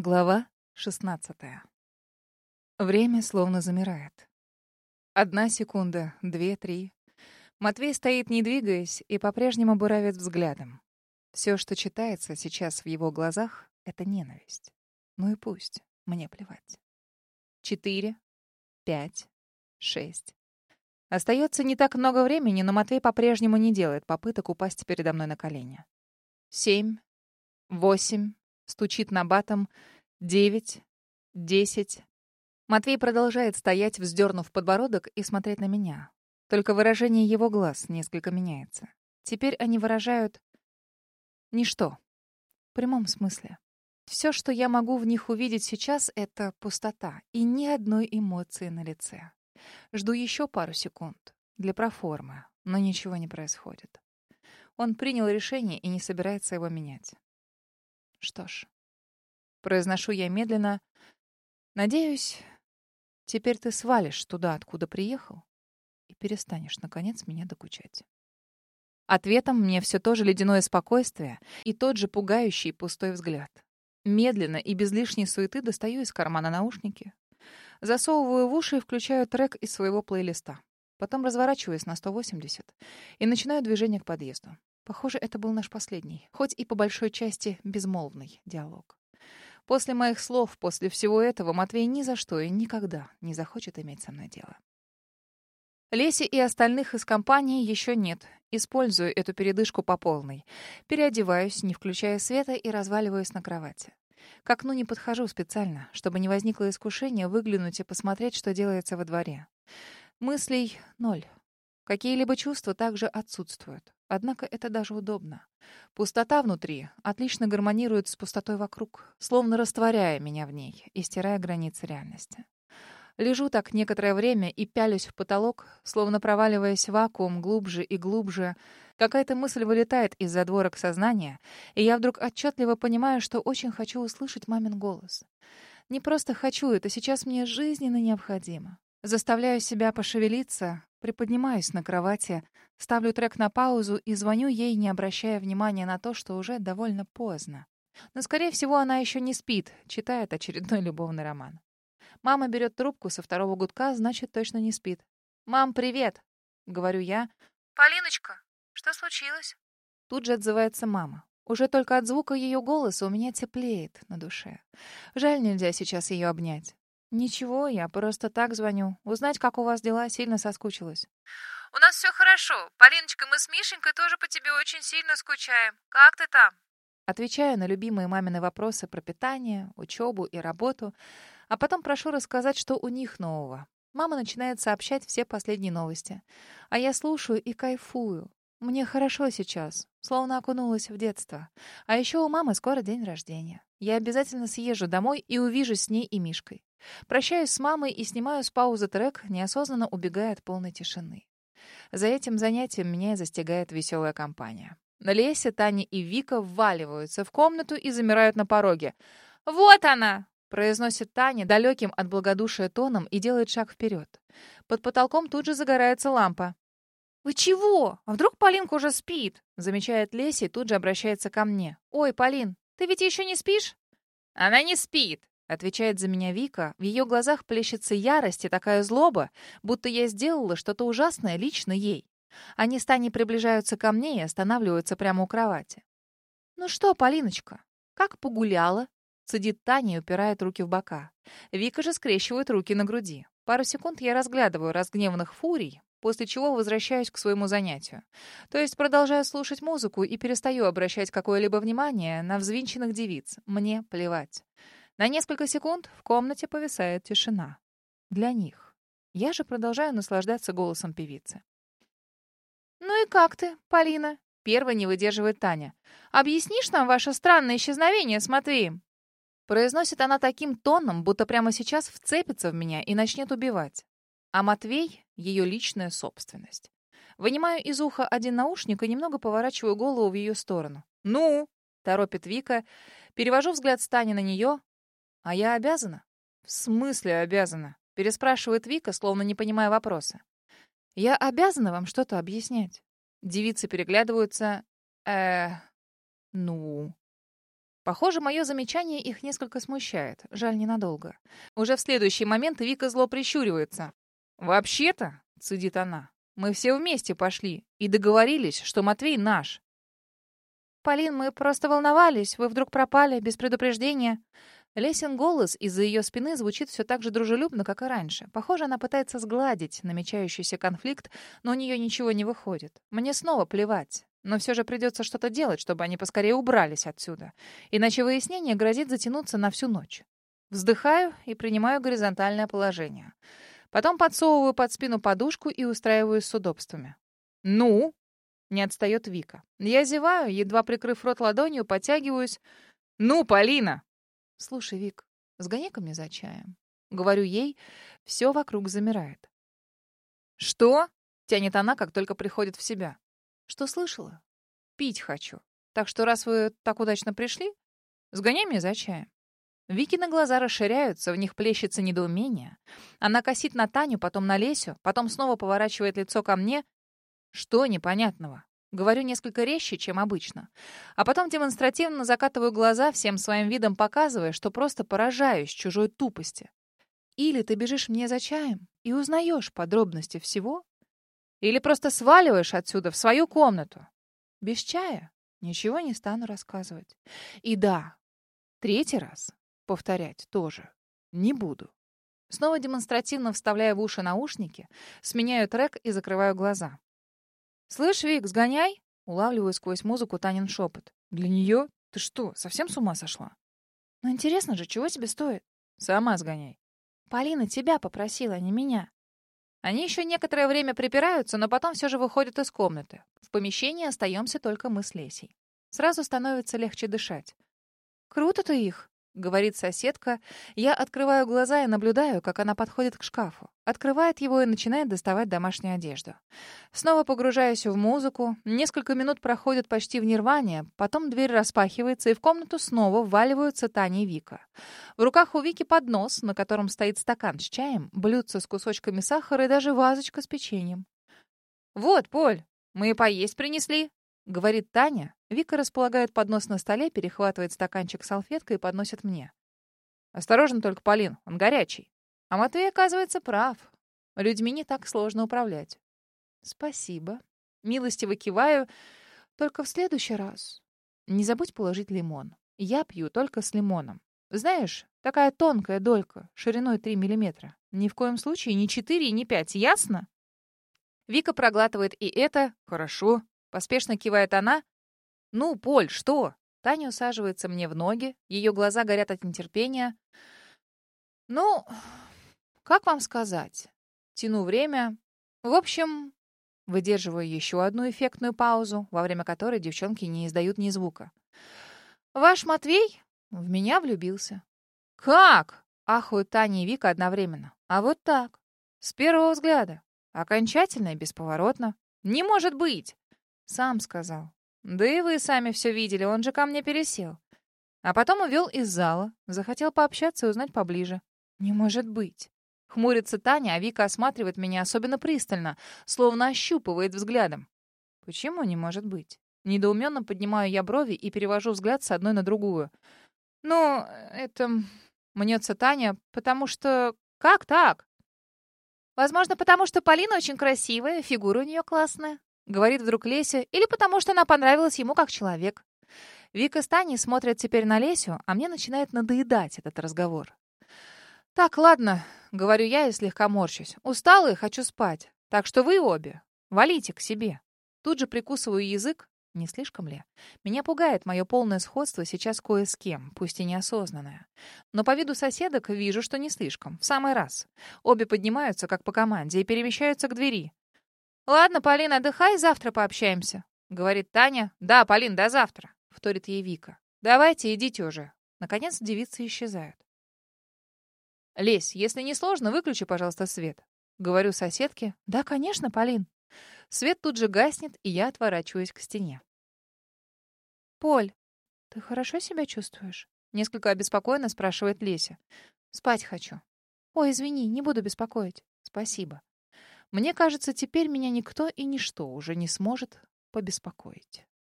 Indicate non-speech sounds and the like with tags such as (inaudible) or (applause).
Глава 16. Время словно замирает. Одна секунда, две, три. Матвей стоит, не двигаясь, и по-прежнему буравит взглядом. Все, что читается сейчас в его глазах, — это ненависть. Ну и пусть, мне плевать. Четыре, пять, шесть. Остается не так много времени, но Матвей по-прежнему не делает попыток упасть передо мной на колени. Семь, восемь, стучит на батом. Девять, десять. Матвей продолжает стоять, вздернув подбородок и смотреть на меня. Только выражение его глаз несколько меняется. Теперь они выражают ничто. В прямом смысле. Все, что я могу в них увидеть сейчас, это пустота и ни одной эмоции на лице. Жду еще пару секунд для проформы, но ничего не происходит. Он принял решение и не собирается его менять. Что ж, произношу я медленно. Надеюсь, теперь ты свалишь туда, откуда приехал, и перестанешь, наконец, меня докучать. Ответом мне все то же ледяное спокойствие и тот же пугающий пустой взгляд. Медленно и без лишней суеты достаю из кармана наушники. Засовываю в уши и включаю трек из своего плейлиста. Потом разворачиваюсь на 180 и начинаю движение к подъезду. Похоже, это был наш последний, хоть и по большой части безмолвный диалог. После моих слов, после всего этого, Матвей ни за что и никогда не захочет иметь со мной дело. Леси и остальных из компании еще нет. Использую эту передышку по полной. Переодеваюсь, не включая света, и разваливаюсь на кровати. К окну не подхожу специально, чтобы не возникло искушения выглянуть и посмотреть, что делается во дворе. Мыслей ноль. Какие-либо чувства также отсутствуют. Однако это даже удобно. Пустота внутри отлично гармонирует с пустотой вокруг, словно растворяя меня в ней и стирая границы реальности. Лежу так некоторое время и пялюсь в потолок, словно проваливаясь в вакуум глубже и глубже. Какая-то мысль вылетает из задворок сознания, и я вдруг отчетливо понимаю, что очень хочу услышать мамин голос. Не просто хочу, это сейчас мне жизненно необходимо. Заставляю себя пошевелиться, приподнимаюсь на кровати, ставлю трек на паузу и звоню ей, не обращая внимания на то, что уже довольно поздно. Но, скорее всего, она еще не спит, читает очередной (laughs) любовный роман. Мама берет трубку со второго гудка, значит, точно не спит. «Мам, привет!» — говорю я. «Полиночка, что случилось?» Тут же отзывается мама. Уже только от звука ее голоса у меня теплеет на душе. Жаль, нельзя сейчас ее обнять. «Ничего, я просто так звоню. Узнать, как у вас дела, сильно соскучилась». «У нас все хорошо. Полиночка, мы с Мишенькой тоже по тебе очень сильно скучаем. Как ты там?» Отвечаю на любимые мамины вопросы про питание, учебу и работу, а потом прошу рассказать, что у них нового. Мама начинает сообщать все последние новости. А я слушаю и кайфую. Мне хорошо сейчас, словно окунулась в детство. А еще у мамы скоро день рождения. Я обязательно съезжу домой и увижусь с ней и Мишкой. Прощаюсь с мамой и снимаю с паузы трек, неосознанно убегая от полной тишины. За этим занятием меня застигает веселая компания. Леся, Таня и Вика вваливаются в комнату и замирают на пороге. «Вот она!» — произносит Таня далеким от благодушия тоном и делает шаг вперед. Под потолком тут же загорается лампа. «Вы чего? А вдруг Полинка уже спит?» — замечает Леся и тут же обращается ко мне. «Ой, Полин, ты ведь еще не спишь?» «Она не спит», Отвечает за меня Вика. В ее глазах плещется ярость и такая злоба, будто я сделала что-то ужасное лично ей. Они с Таней приближаются ко мне и останавливаются прямо у кровати. «Ну что, Полиночка, как погуляла?» Сидит Таня и упирает руки в бока. Вика же скрещивает руки на груди. Пару секунд я разглядываю разгневанных фурий, после чего возвращаюсь к своему занятию. То есть продолжаю слушать музыку и перестаю обращать какое-либо внимание на взвинченных девиц. Мне плевать. На несколько секунд в комнате повисает тишина. Для них. Я же продолжаю наслаждаться голосом певицы. «Ну и как ты, Полина?» Первой не выдерживает Таня. «Объяснишь нам ваше странное исчезновение с Матвеем?» Произносит она таким тоном, будто прямо сейчас вцепится в меня и начнет убивать. А Матвей — ее личная собственность. Вынимаю из уха один наушник и немного поворачиваю голову в ее сторону. «Ну?» — торопит Вика. Перевожу взгляд с Тани на нее, «А я обязана?» «В смысле обязана?» — переспрашивает Вика, словно не понимая вопроса. «Я обязана вам что-то объяснять?» Девицы переглядываются. э ну...» Похоже, мое замечание их несколько смущает. Жаль, ненадолго. Уже в следующий момент Вика зло прищуривается. «Вообще-то», — цедит она, — «мы все вместе пошли и договорились, что Матвей наш». «Полин, мы просто волновались. Вы вдруг пропали, без предупреждения». Лесин голос из-за ее спины звучит все так же дружелюбно, как и раньше. Похоже, она пытается сгладить намечающийся конфликт, но у нее ничего не выходит. Мне снова плевать. Но все же придется что-то делать, чтобы они поскорее убрались отсюда. Иначе выяснение грозит затянуться на всю ночь. Вздыхаю и принимаю горизонтальное положение. Потом подсовываю под спину подушку и устраиваюсь с удобствами. «Ну?» — не отстает Вика. Я зеваю, едва прикрыв рот ладонью, подтягиваюсь. «Ну, Полина!» «Слушай, Вик, сгони ко мне за чаем». Говорю ей, все вокруг замирает. «Что?» — тянет она, как только приходит в себя. «Что слышала?» «Пить хочу. Так что раз вы так удачно пришли, сгоняй мне за чаем». Викины глаза расширяются, в них плещется недоумение. Она косит на Таню, потом на Лесю, потом снова поворачивает лицо ко мне. Что непонятного? Говорю несколько резче, чем обычно. А потом демонстративно закатываю глаза, всем своим видом показывая, что просто поражаюсь чужой тупости. Или ты бежишь мне за чаем и узнаешь подробности всего, или просто сваливаешь отсюда в свою комнату. Без чая ничего не стану рассказывать. И да, третий раз Повторять тоже не буду. Снова демонстративно вставляю в уши наушники, сменяю трек и закрываю глаза. «Слышь, Вик, сгоняй!» Улавливаю сквозь музыку Танин шепот. «Для нее? Ты что, совсем с ума сошла?» «Ну интересно же, чего тебе стоит?» «Сама сгоняй». «Полина тебя попросила, а не меня». Они еще некоторое время припираются, но потом все же выходят из комнаты. В помещении остаемся только мы с Лесей. Сразу становится легче дышать. «Круто ты их!» говорит соседка. Я открываю глаза и наблюдаю, как она подходит к шкафу. Открывает его и начинает доставать домашнюю одежду. Снова погружаюсь в музыку. Несколько минут проходят почти в нирване. Потом дверь распахивается, и в комнату снова вваливаются Таня и Вика. В руках у Вики поднос, на котором стоит стакан с чаем, блюдце с кусочками сахара и даже вазочка с печеньем. «Вот, Поль, мы и поесть принесли», Говорит Таня. Вика располагает поднос на столе, перехватывает стаканчик салфеткой и подносит мне. «Осторожно только, Полин, он горячий». А Матвей, оказывается, прав. Людьми не так сложно управлять. «Спасибо». Милостиво киваю. Только в следующий раз. Не забудь положить лимон. Я пью только с лимоном. Знаешь, такая тонкая долька, шириной 3 миллиметра. Ни в коем случае не 4 и не 5, ясно? Вика проглатывает и это. Хорошо. Поспешно кивает она. «Ну, Поль, что?» Таня усаживается мне в ноги. Ее глаза горят от нетерпения. «Ну, как вам сказать?» Тяну время. В общем, выдерживаю еще одну эффектную паузу, во время которой девчонки не издают ни звука. «Ваш Матвей в меня влюбился». «Как?» — ахуют Таня и Вика одновременно. «А вот так. С первого взгляда. Окончательно и бесповоротно. Не может быть!» Сам сказал. Да и вы сами все видели, он же ко мне пересел. А потом увел из зала, захотел пообщаться и узнать поближе. Не может быть. Хмурится Таня, а Вика осматривает меня особенно пристально, словно ощупывает взглядом. Почему не может быть? Недоуменно поднимаю я брови и перевожу взгляд с одной на другую. Ну, это... Мнется Таня, потому что... Как так? Возможно, потому что Полина очень красивая, фигура у нее классная. Говорит вдруг Леся, или потому что она понравилась ему как человек. Вика с Таней смотрят теперь на Лесю, а мне начинает надоедать этот разговор. «Так, ладно», — говорю я и слегка морщусь. «Устала и хочу спать. Так что вы обе валите к себе». Тут же прикусываю язык. Не слишком ли? Меня пугает мое полное сходство сейчас кое с кем, пусть и неосознанное. Но по виду соседок вижу, что не слишком. В самый раз. Обе поднимаются, как по команде, и перемещаются к двери. «Ладно, Полина, отдыхай, завтра пообщаемся», — говорит Таня. «Да, Полин, до завтра», — вторит ей Вика. «Давайте, идите уже». Наконец девицы исчезают. «Лесь, если не сложно, выключи, пожалуйста, свет». Говорю соседке. «Да, конечно, Полин». Свет тут же гаснет, и я отворачиваюсь к стене. «Поль, ты хорошо себя чувствуешь?» Несколько обеспокоенно спрашивает Леся. «Спать хочу». «Ой, извини, не буду беспокоить». «Спасибо». Мне кажется, теперь меня никто и ничто уже не сможет побеспокоить.